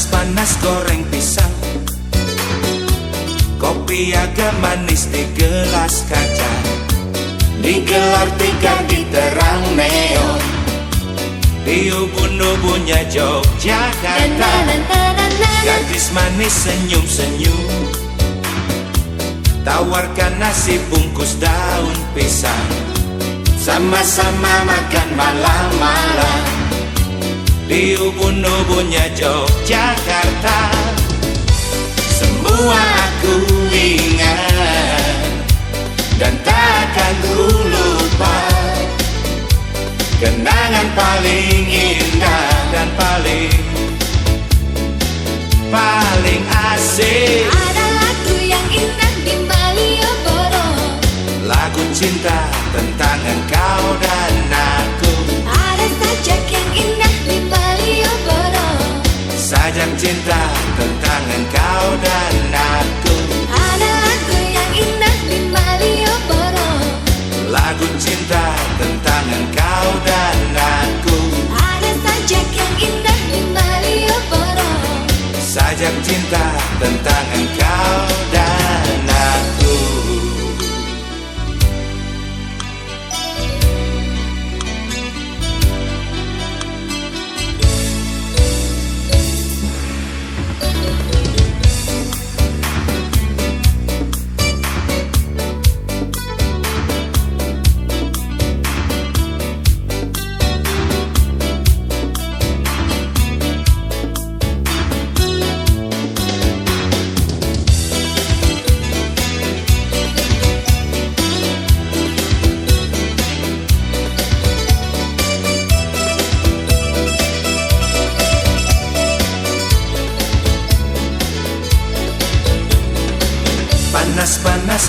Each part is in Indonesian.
Panas-panas goreng pisang. Kopi agak manis di gelas kaca. Digelar tiga di terang neon. Di ubun-ubunnya Yogyakarta. Gadis manis senyum-senyum Tawarkan nasi bungkus daun pisang. Sama-sama makan malam-malam Di ubun-ubunnya Yogyakarta. Semua aku ingat Dan takkan ku lupa. Kenangan paling indah dan paling Paling asik. Ada lagu yang indah di Malioboro. Lagu cinta tentang engkau dan aku. Ada sajak yang indah Sajak cinta tentang engkau dan aku. Ada lagu yang indah di Malioboro. Lagu cinta tentang engkau dan aku. Ada sajak yang indah di Malioboro. Sajak cinta tentang engkau dan aku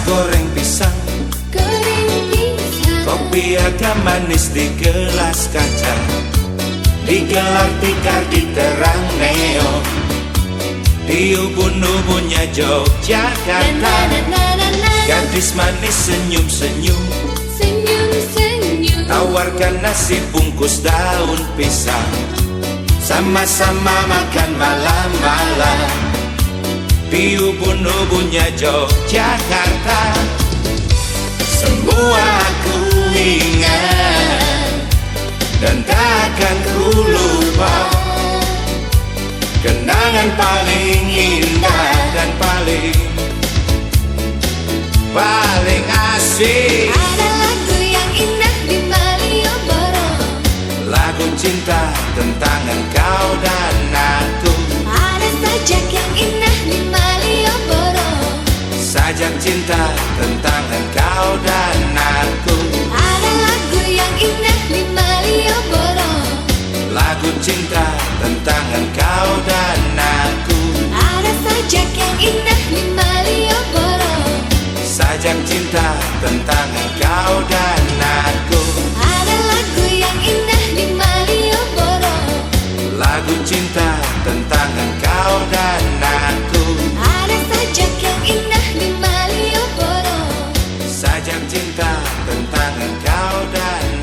goreng pisang. Kering pisang Kopi agak manis di gelas kaca. Digelar tikar di terang neon Di ubun-ubunnya Yogyakarta. Gadis manis senyum-senyum Senyum-senyum Tawarkan nasi bungkus daun pisang. Sama-sama makan malam-malam Di ubun-ubunnya Yogyakarta. Semua aku ingat Dan takkan ku lupa. Kenangan paling indah dan paling Paling asik. Ada lagu yang indah di Malioboro. Lagu cinta tentang engkau dan aku. Ada sajak yang indah Sajak cinta tentang engkau dan aku. Ada lagu yang indah di Malioboro. Lagu cinta tentang engkau dan aku. Ada sajak yang indah di Malioboro. Sajak cinta tentang engkau dan aku. Ada lagu yang indah di Malioboro. Lagu cinta tentang engkau dan aku cinta tentang engkau dan